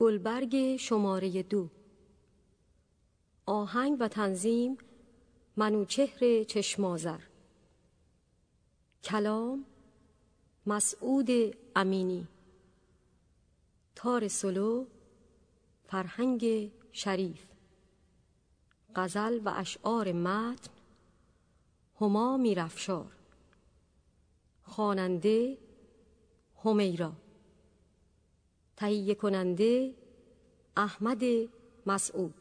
گلبرگ شماره دو. آهنگ و تنظیم منوچهر چشمازر کلام مسعود امینی. تار سلو فرهنگ شریف. غزل و اشعار متن هما میرفشار خواننده همیرا. تهیه کننده احمد مسعود.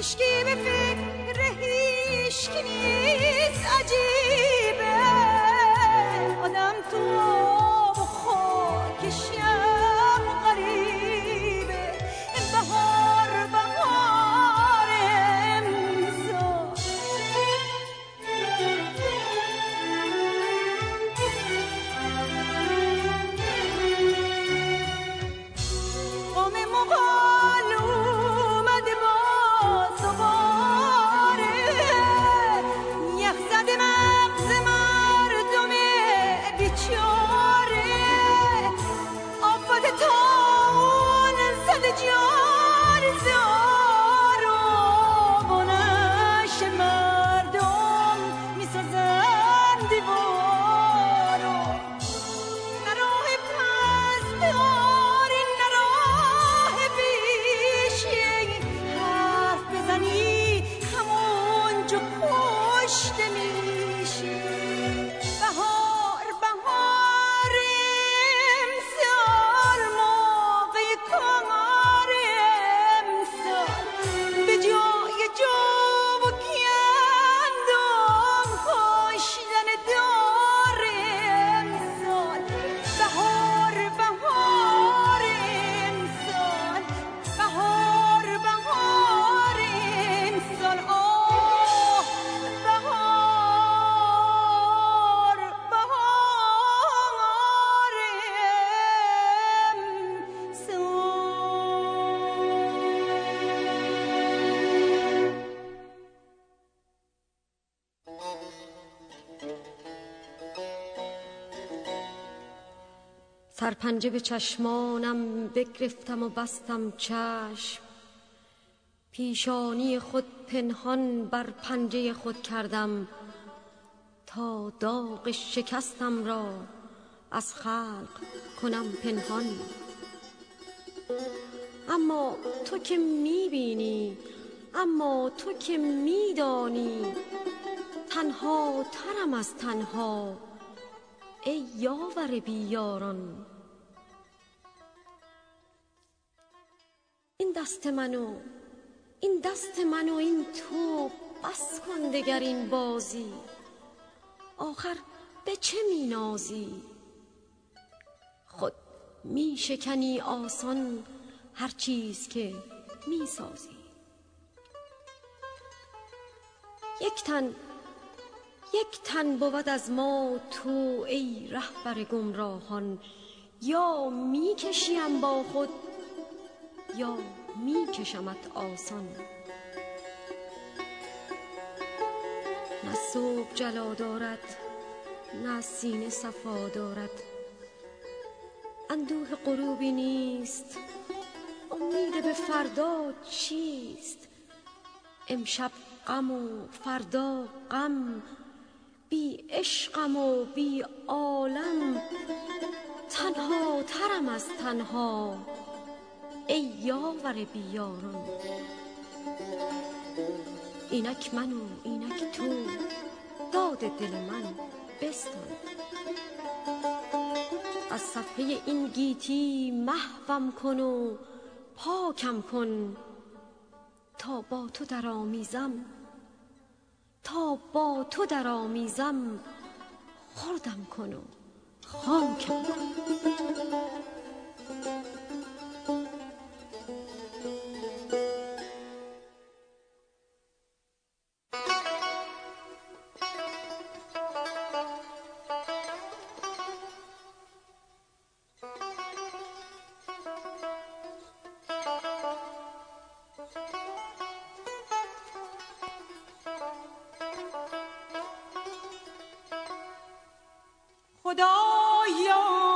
ateş gibi sadece you. سرپنجه به چشمانم بگرفتم و بستم چشم. پیشانی خود پنهان بر پنجه خود کردم تا داغ شکستم را از خلق کنم پنهان. اما تو که می‌بینی اما تو که میدانی تنها ترم از تنها ای یاور بیاران. این دست منو این دست منو این تو بس کن دگر این بازی. آخر به چه مینازی؟ خود می شکنی آسان هر چیز که می سازی یک تن یک تن بود از ما تو ای رهبر گمراهان. یا می‌کشیم با خود یا میکشمت آسان. نه صبح جلا دارد نه سینه صفا دارد. اندوه غروبی نیست امید به فردا چیست؟ امشب غم و فردا غم بی عشقم و بی عالم. تنها ترم از تنها. ای یاور بیاران اینک من و اینک تو. داد دل من بستان. از صفحه این گیتی محوم کن و پاکم کن. تا با تو درآمیزم تا با تو درآمیزم خوردم کن و خاکم کن. خدایا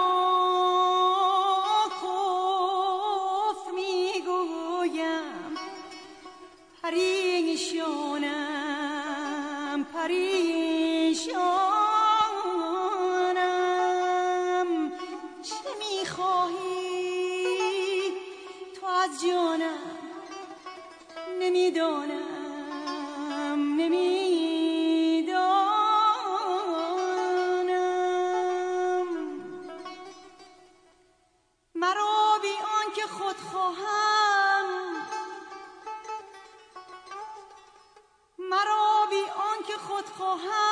خود خواهم. مرا بی آنکه خود خواهم.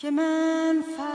خونه بی